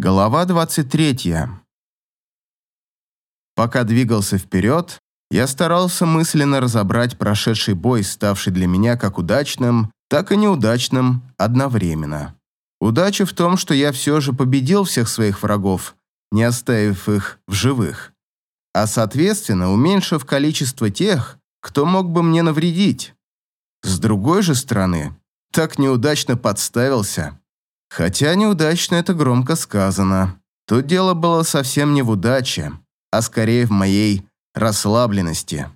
Глава 23. Пока двигался вперед, я старался мысленно разобрать прошедший бой, ставший для меня как удачным, так и неудачным одновременно. Удача в том, что я все же победил всех своих врагов, не оставив их в живых, а соответственно уменьшив количество тех, кто мог бы мне навредить. С другой же стороны, так неудачно подставился, Хотя неудачно это громко сказано. Тут дело было совсем не в удаче, а скорее в моей расслабленности.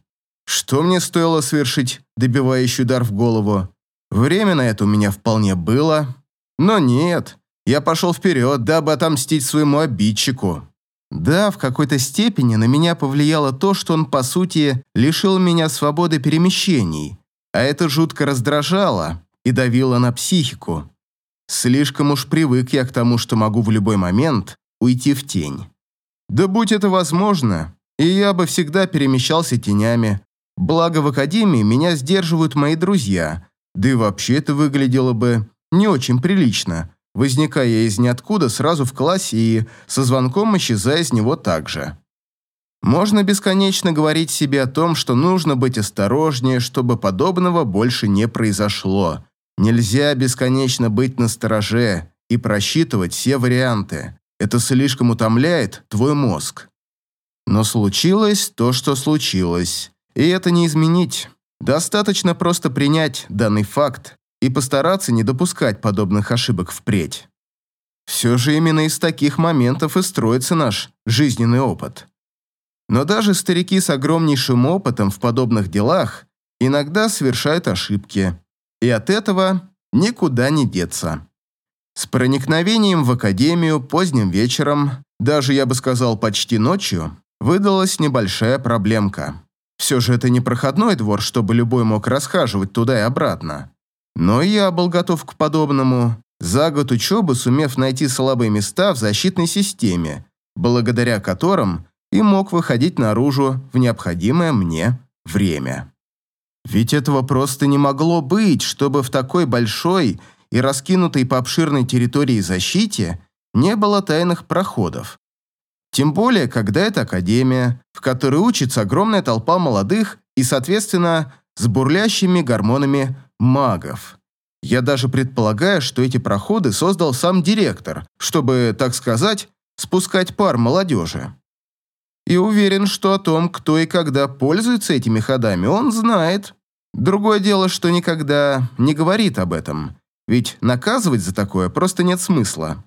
Что мне стоило совершить добивающий удар в голову? Время на это у меня вполне было. Но нет, я пошел вперед, дабы отомстить своему обидчику. Да, в какой-то степени на меня повлияло то, что он, по сути, лишил меня свободы перемещений, а это жутко раздражало и давило на психику. Слишком уж привык я к тому, что могу в любой момент уйти в тень. Да будь это возможно, и я бы всегда перемещался тенями. Благо в академии меня сдерживают мои друзья, да и вообще это выглядело бы не очень прилично, возникая из ниоткуда сразу в классе и со звонком исчезая из него также. Можно бесконечно говорить себе о том, что нужно быть осторожнее, чтобы подобного больше не произошло. Нельзя бесконечно быть настороже и просчитывать все варианты. Это слишком утомляет твой мозг. Но случилось то, что случилось. И это не изменить. Достаточно просто принять данный факт и постараться не допускать подобных ошибок впредь. Все же именно из таких моментов и строится наш жизненный опыт. Но даже старики с огромнейшим опытом в подобных делах иногда совершают ошибки и от этого никуда не деться. С проникновением в академию поздним вечером, даже я бы сказал почти ночью, выдалась небольшая проблемка. Все же это не проходной двор, чтобы любой мог расхаживать туда и обратно. Но я был готов к подобному, за год учебы сумев найти слабые места в защитной системе, благодаря которым и мог выходить наружу в необходимое мне время. Ведь этого просто не могло быть, чтобы в такой большой и раскинутой по обширной территории защите не было тайных проходов. Тем более, когда это академия, в которой учится огромная толпа молодых и, соответственно, с бурлящими гормонами магов. Я даже предполагаю, что эти проходы создал сам директор, чтобы, так сказать, спускать пар молодежи. И уверен, что о том, кто и когда пользуется этими ходами, он знает. Другое дело, что никогда не говорит об этом, ведь наказывать за такое просто нет смысла.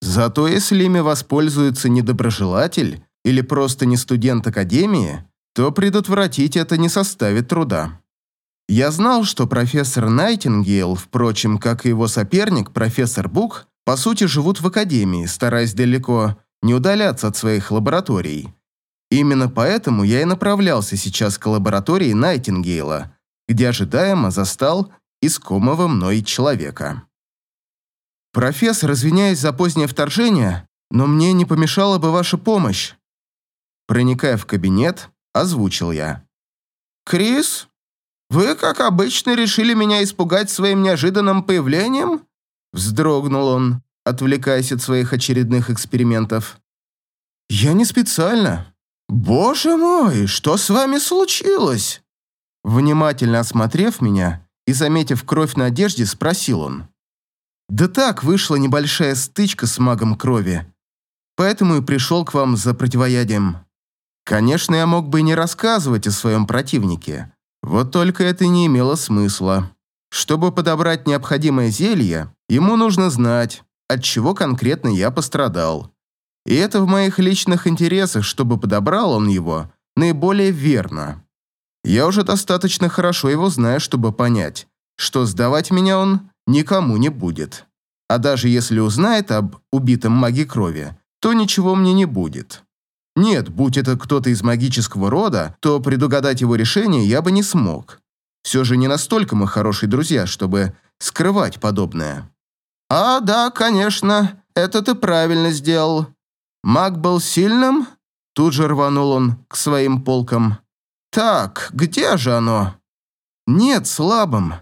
Зато если ими воспользуется недоброжелатель или просто не студент академии, то предотвратить это не составит труда. Я знал, что профессор Найтингейл, впрочем, как и его соперник, профессор Бук, по сути живут в академии, стараясь далеко не удаляться от своих лабораторий. Именно поэтому я и направлялся сейчас к лаборатории Найтингейла, где ожидаемо застал искомого мной человека. «Профессор, извиняюсь за позднее вторжение, но мне не помешала бы ваша помощь». Проникая в кабинет, озвучил я. «Крис, вы, как обычно, решили меня испугать своим неожиданным появлением?» Вздрогнул он, отвлекаясь от своих очередных экспериментов. «Я не специально». «Боже мой, что с вами случилось?» Внимательно осмотрев меня и заметив кровь на одежде, спросил он. «Да так, вышла небольшая стычка с магом крови, поэтому и пришел к вам за противоядием. Конечно, я мог бы и не рассказывать о своем противнике, вот только это не имело смысла. Чтобы подобрать необходимое зелье, ему нужно знать, от чего конкретно я пострадал. И это в моих личных интересах, чтобы подобрал он его наиболее верно. Я уже достаточно хорошо его знаю, чтобы понять, что сдавать меня он никому не будет. А даже если узнает об убитом маге крови, то ничего мне не будет. Нет, будь это кто-то из магического рода, то предугадать его решение я бы не смог. Все же не настолько мы хорошие друзья, чтобы скрывать подобное. «А, да, конечно, это ты правильно сделал. Маг был сильным?» Тут же рванул он к своим полкам. «Так, где же оно?» «Нет, слабым.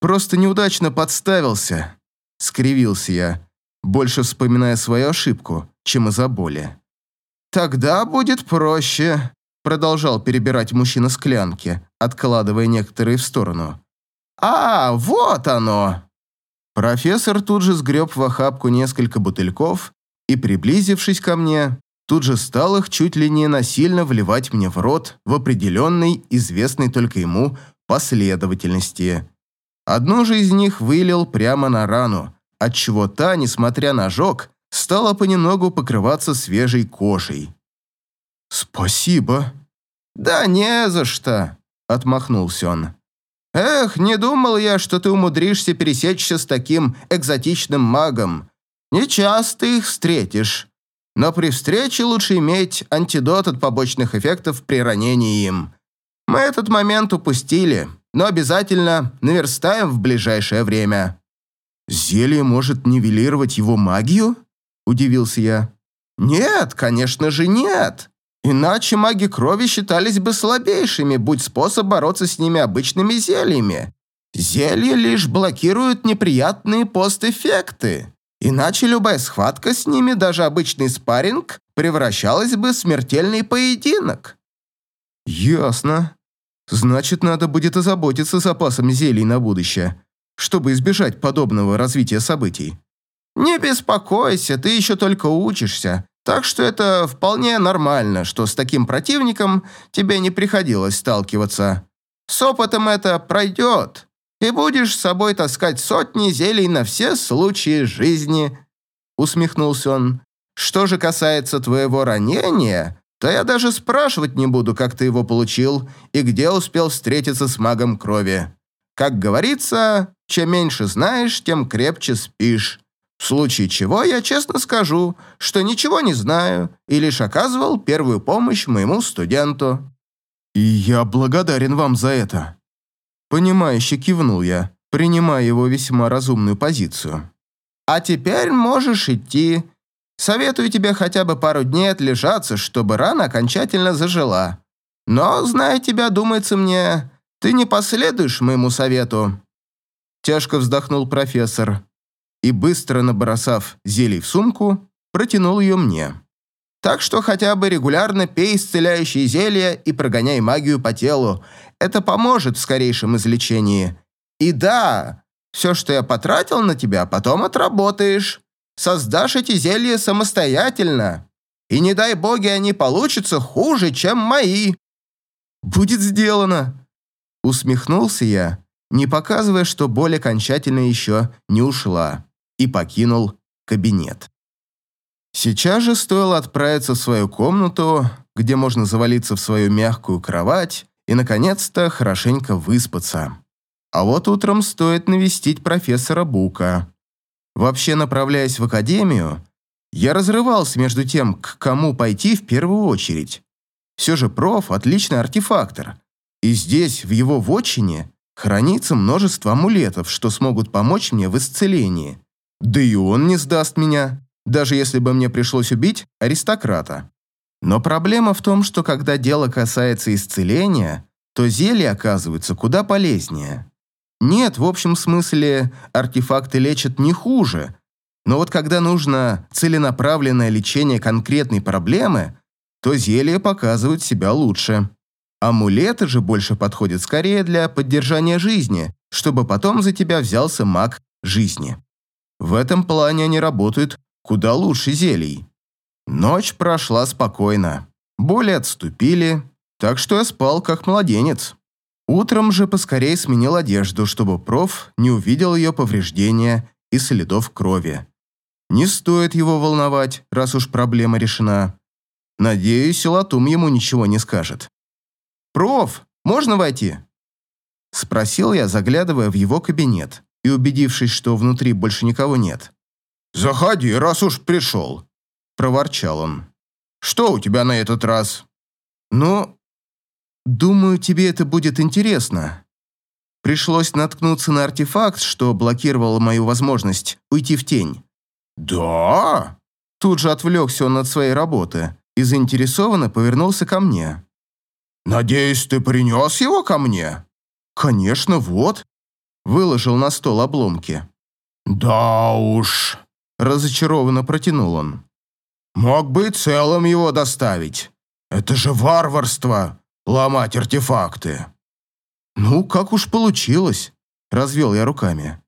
Просто неудачно подставился», — скривился я. больше вспоминая свою ошибку, чем из-за боли. «Тогда будет проще», — продолжал перебирать мужчина склянки, откладывая некоторые в сторону. «А, вот оно!» Профессор тут же сгреб в охапку несколько бутыльков и, приблизившись ко мне, тут же стал их чуть ли не насильно вливать мне в рот в определенной, известной только ему, последовательности. Одну же из них вылил прямо на рану, отчего та, несмотря на ожог, стала понемногу покрываться свежей кожей. «Спасибо». «Да не за что», — отмахнулся он. «Эх, не думал я, что ты умудришься пересечься с таким экзотичным магом. Не часто их встретишь. Но при встрече лучше иметь антидот от побочных эффектов при ранении им. Мы этот момент упустили, но обязательно наверстаем в ближайшее время». «Зелье может нивелировать его магию?» – удивился я. «Нет, конечно же нет. Иначе маги крови считались бы слабейшими, будь способ бороться с ними обычными зельями. Зелья лишь блокируют неприятные постэффекты. Иначе любая схватка с ними, даже обычный спарринг, превращалась бы в смертельный поединок. Ясно. Значит, надо будет озаботиться запасом зелий на будущее, чтобы избежать подобного развития событий. Не беспокойся, ты еще только учишься. Так что это вполне нормально, что с таким противником тебе не приходилось сталкиваться. С опытом это пройдет, и будешь с собой таскать сотни зелий на все случаи жизни», — усмехнулся он. «Что же касается твоего ранения, то я даже спрашивать не буду, как ты его получил и где успел встретиться с магом крови. Как говорится, чем меньше знаешь, тем крепче спишь. В случае чего я честно скажу, что ничего не знаю и лишь оказывал первую помощь моему студенту». «И я благодарен вам за это». Понимающе кивнул я, принимая его весьма разумную позицию. «А теперь можешь идти. Советую тебе хотя бы пару дней отлежаться, чтобы рана окончательно зажила. Но, зная тебя, думается мне, ты не последуешь моему совету». Тяжко вздохнул профессор и, быстро набросав зелий в сумку, протянул ее мне. Так что хотя бы регулярно пей исцеляющие зелья и прогоняй магию по телу. Это поможет в скорейшем излечении. И да, все, что я потратил на тебя, потом отработаешь. Создашь эти зелья самостоятельно. И не дай боги они получатся хуже, чем мои. Будет сделано. Усмехнулся я, не показывая, что боль окончательно еще не ушла и покинул кабинет. Сейчас же стоило отправиться в свою комнату, где можно завалиться в свою мягкую кровать и, наконец-то, хорошенько выспаться. А вот утром стоит навестить профессора Бука. Вообще, направляясь в академию, я разрывался между тем, к кому пойти в первую очередь. Все же проф – отличный артефактор. И здесь, в его вотчине, хранится множество амулетов, что смогут помочь мне в исцелении. Да и он не сдаст меня, даже если бы мне пришлось убить аристократа. Но проблема в том, что когда дело касается исцеления, то зелья оказываются куда полезнее. Нет, в общем смысле, артефакты лечат не хуже, но вот когда нужно целенаправленное лечение конкретной проблемы, то зелья показывают себя лучше. Амулеты же больше подходят скорее для поддержания жизни, чтобы потом за тебя взялся маг жизни. В этом плане они работают куда лучше зелий. Ночь прошла спокойно. Боли отступили, так что я спал как младенец. Утром же поскорее сменил одежду, чтобы проф не увидел ее повреждения и следов крови. Не стоит его волновать, раз уж проблема решена. Надеюсь, Латум ему ничего не скажет. «Проф, можно войти?» Спросил я, заглядывая в его кабинет и убедившись, что внутри больше никого нет. «Заходи, раз уж пришел», – проворчал он. «Что у тебя на этот раз?» «Ну, думаю, тебе это будет интересно. Пришлось наткнуться на артефакт, что блокировал мою возможность уйти в тень». «Да?» Тут же отвлекся он от своей работы и заинтересованно повернулся ко мне. «Надеюсь, ты принес его ко мне?» «Конечно, вот», выложил на стол обломки. «Да уж», разочарованно протянул он. «Мог бы и целым его доставить. Это же варварство — ломать артефакты». «Ну, как уж получилось», — развел я руками.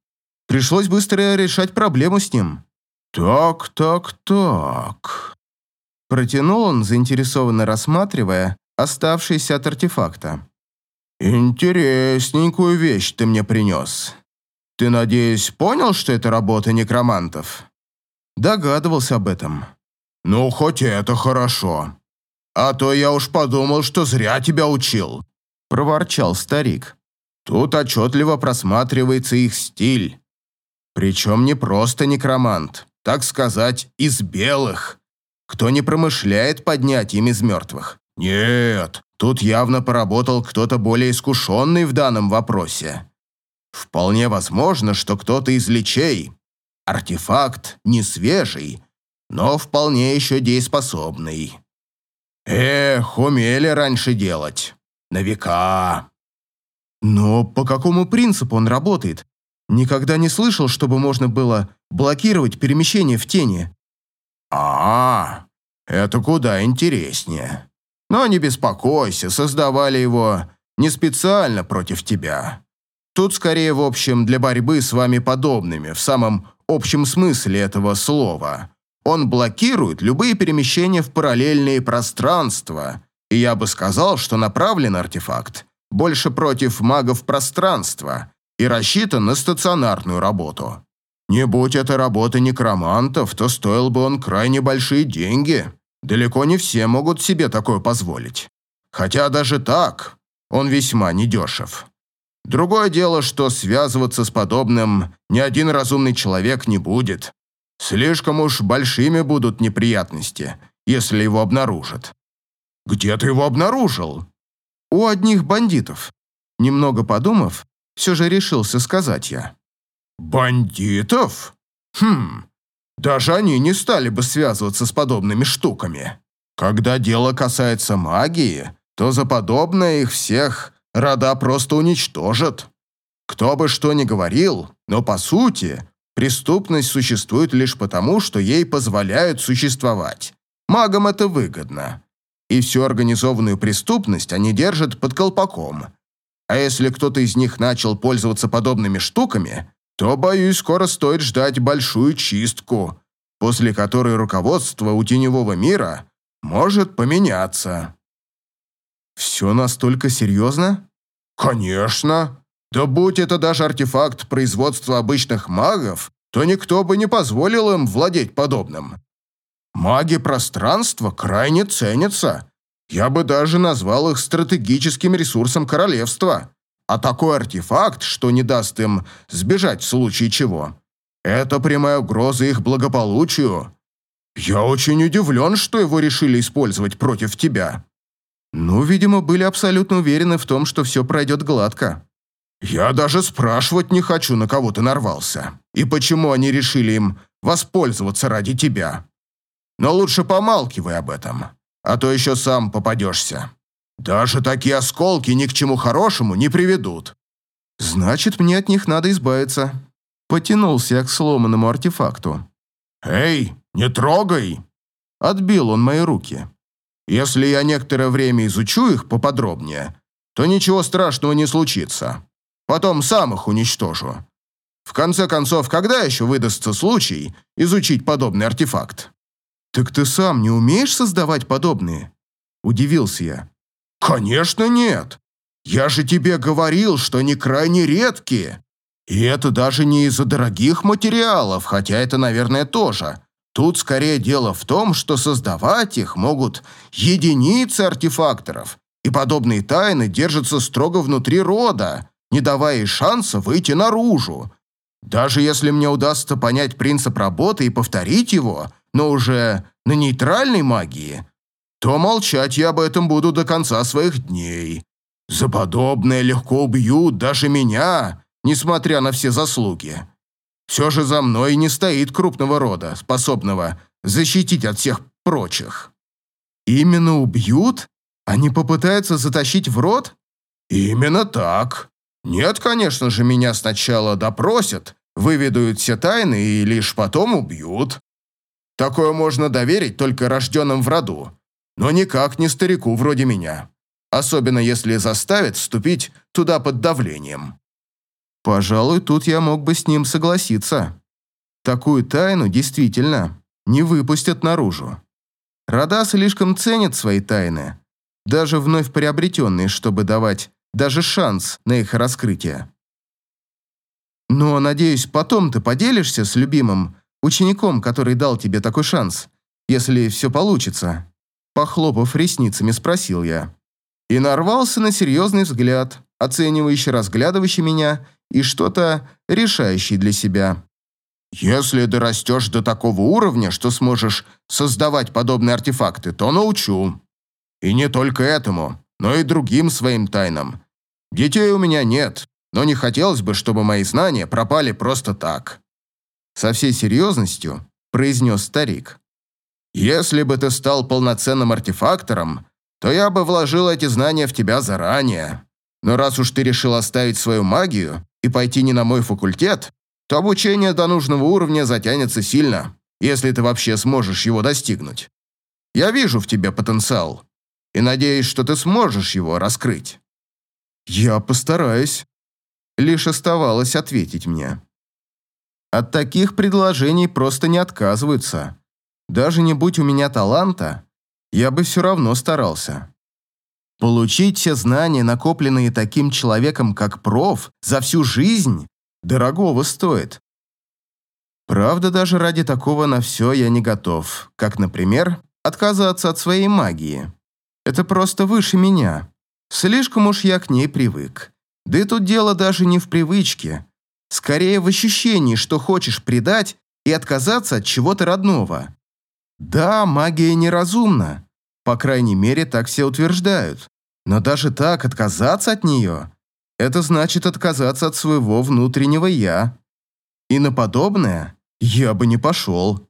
«Пришлось быстро решать проблему с ним». «Так, так, так...» Протянул он, заинтересованно рассматривая оставшийся от артефакта. «Интересненькую вещь ты мне принес. Ты, надеюсь, понял, что это работа некромантов?» Догадывался об этом. «Ну, хоть это хорошо. А то я уж подумал, что зря тебя учил», – проворчал старик. «Тут отчетливо просматривается их стиль. Причем не просто некромант, так сказать, из белых, кто не промышляет поднять им из мертвых. Нет, тут явно поработал кто-то более искушенный в данном вопросе. Вполне возможно, что кто-то из лечей. Артефакт не свежий, но вполне еще дееспособный. Эх, умели раньше делать. На века. Но по какому принципу он работает? Никогда не слышал, чтобы можно было блокировать перемещение в тени. А, это куда интереснее. Но не беспокойся, создавали его не специально против тебя. Тут скорее, в общем, для борьбы с вами подобными, в самом общем смысле этого слова. Он блокирует любые перемещения в параллельные пространства, и я бы сказал, что направлен артефакт больше против магов пространства и рассчитан на стационарную работу. Не будь это работа некромантов, то стоил бы он крайне большие деньги. Далеко не все могут себе такое позволить. Хотя даже так он весьма недешев. Другое дело, что связываться с подобным ни один разумный человек не будет. Слишком уж большими будут неприятности, если его обнаружат. Где ты его обнаружил? У одних бандитов. Немного подумав, все же решился сказать я. Бандитов? Хм, даже они не стали бы связываться с подобными штуками. Когда дело касается магии, то за подобное их всех рода просто уничтожат. Кто бы что ни говорил, но по сути, преступность существует лишь потому, что ей позволяют существовать. Магам это выгодно. И всю организованную преступность они держат под колпаком. А если кто-то из них начал пользоваться подобными штуками, то, боюсь, скоро стоит ждать большую чистку, после которой руководство у теневого мира может поменяться. Все настолько серьезно? Конечно. Да будь это даже артефакт производства обычных магов, то никто бы не позволил им владеть подобным. Маги пространства крайне ценятся. Я бы даже назвал их стратегическим ресурсом королевства. А такой артефакт, что не даст им сбежать в случае чего, это прямая угроза их благополучию. Я очень удивлен, что его решили использовать против тебя. Ну, видимо, были абсолютно уверены в том, что все пройдет гладко. Я даже спрашивать не хочу, на кого ты нарвался. И почему они решили им воспользоваться ради тебя. Но лучше помалкивай об этом, а то еще сам попадешься. Даже такие осколки ни к чему хорошему не приведут. Значит, мне от них надо избавиться. Потянулся я к сломанному артефакту. «Эй, не трогай!» Отбил он мои руки. Если я некоторое время изучу их поподробнее, то ничего страшного не случится. Потом сам их уничтожу. В конце концов, когда еще выдастся случай изучить подобный артефакт? Так ты сам не умеешь создавать подобные? Удивился я. Конечно нет. Я же тебе говорил, что они крайне редкие. И это даже не из-за дорогих материалов, хотя это, наверное, тоже. Тут скорее дело в том, что создавать их могут единицы артефакторов, и подобные тайны держатся строго внутри рода, не давая шанса выйти наружу. Даже если мне удастся понять принцип работы и повторить его, но уже на нейтральной магии, то молчать я об этом буду до конца своих дней. За подобное легко убьют даже меня, несмотря на все заслуги. Все же за мной не стоит крупного рода, способного защитить от всех прочих. Именно убьют? Они попытаются затащить в рот? Именно так. Нет, конечно же, меня сначала допросят выведают все тайны и лишь потом убьют. Такое можно доверить только рожденным в роду, но никак не старику вроде меня, особенно если заставят вступить туда под давлением. Пожалуй, тут я мог бы с ним согласиться. Такую тайну действительно не выпустят наружу. Рода слишком ценят свои тайны, даже вновь приобретенные, чтобы давать даже шанс на их раскрытие. Но, надеюсь, потом ты поделишься с любимым учеником, который дал тебе такой шанс, если все получится. Похлопав ресницами, спросил я. И нарвался на серьезный взгляд, оценивающий, разглядывающий меня и что-то решающий для себя. «Если дорастешь до такого уровня, что сможешь создавать подобные артефакты, то научу. И не только этому, но и другим своим тайнам. Детей у меня нет, но не хотелось бы, чтобы мои знания пропали просто так». Со всей серьезностью произнес старик. «Если бы ты стал полноценным артефактором, то я бы вложил эти знания в тебя заранее. Но раз уж ты решил оставить свою магию и пойти не на мой факультет, то обучение до нужного уровня затянется сильно, если ты вообще сможешь его достигнуть. Я вижу в тебе потенциал и надеюсь, что ты сможешь его раскрыть». «Я постараюсь», — лишь оставалось ответить мне. От таких предложений просто не отказываются. Даже не будь у меня таланта, я бы все равно старался. Получить все знания, накопленные таким человеком, как проф, за всю жизнь, дорогого стоит. Правда, даже ради такого на все я не готов, как, например, отказаться от своей магии. Это просто выше меня. Слишком уж я к ней привык. Да и тут дело даже не в привычке. Скорее в ощущении, что хочешь предать и отказаться от чего-то родного. Да, магия неразумна. По крайней мере, так все утверждают. Но даже так отказаться от нее – это значит отказаться от своего внутреннего «я». И на подобное я бы не пошел.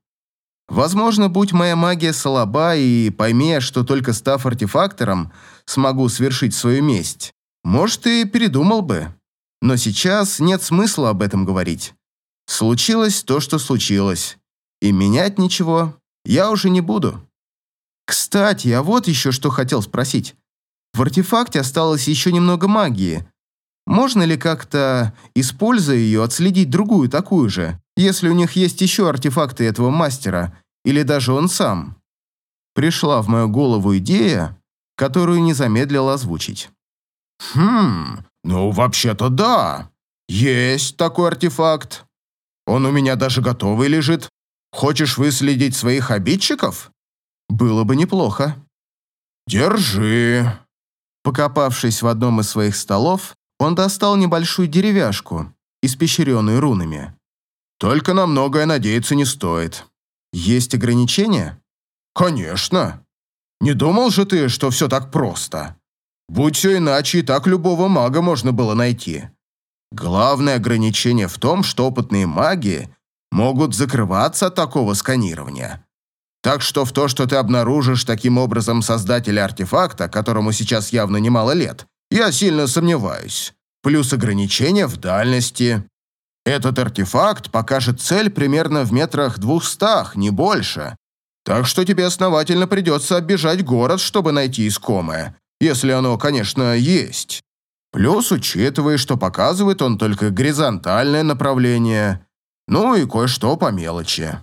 Возможно, будь моя магия слаба и пойми, что только став артефактором смогу свершить свою месть, может, и передумал бы. Но сейчас нет смысла об этом говорить. Случилось то, что случилось. И менять ничего я уже не буду. Кстати, а вот еще что хотел спросить. В артефакте осталось еще немного магии. Можно ли как-то, используя ее, отследить другую такую же, если у них есть еще артефакты этого мастера, или даже он сам? Пришла в мою голову идея, которую не замедлил озвучить. «Хм, ну вообще-то да. Есть такой артефакт. Он у меня даже готовый лежит. Хочешь выследить своих обидчиков?» «Было бы неплохо». «Держи». Покопавшись в одном из своих столов, он достал небольшую деревяшку, испещренную рунами. «Только на многое надеяться не стоит». «Есть ограничения?» «Конечно. Не думал же ты, что все так просто? Будь все иначе, и так любого мага можно было найти. Главное ограничение в том, что опытные маги могут закрываться от такого сканирования. Так что в то, что ты обнаружишь таким образом создателя артефакта, которому сейчас явно немало лет, я сильно сомневаюсь. Плюс ограничение в дальности. Этот артефакт покажет цель примерно в метрах двухстах, не больше. Так что тебе основательно придется оббежать город, чтобы найти искомое, если оно, конечно, есть. Плюс, учитывая, что показывает он только горизонтальное направление, ну и кое-что по мелочи.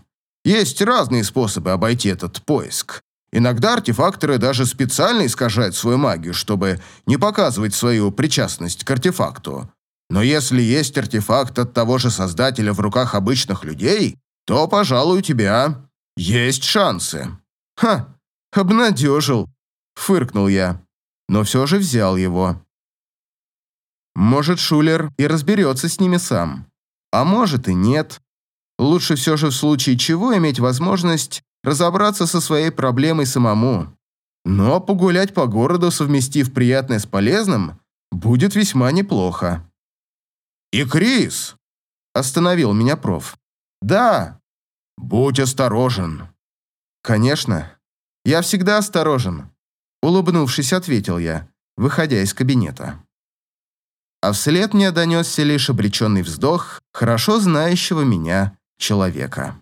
Есть разные способы обойти этот поиск. Иногда артефакторы даже специально искажают свою магию, чтобы не показывать свою причастность к артефакту. Но если есть артефакт от того же создателя в руках обычных людей, то, пожалуй, у тебя есть шансы. Ха, обнадежил, фыркнул я, но все же взял его. Может, Шулер и разберется с ними сам. А может и нет. Лучше все же в случае чего иметь возможность разобраться со своей проблемой самому. Но погулять по городу, совместив приятное с полезным, будет весьма неплохо. «И Крис!» – остановил меня проф. «Да!» «Будь осторожен!» «Конечно. Я всегда осторожен», – улыбнувшись, ответил я, выходя из кабинета. а вслед мне донесся лишь обреченный вздох хорошо знающего меня человека.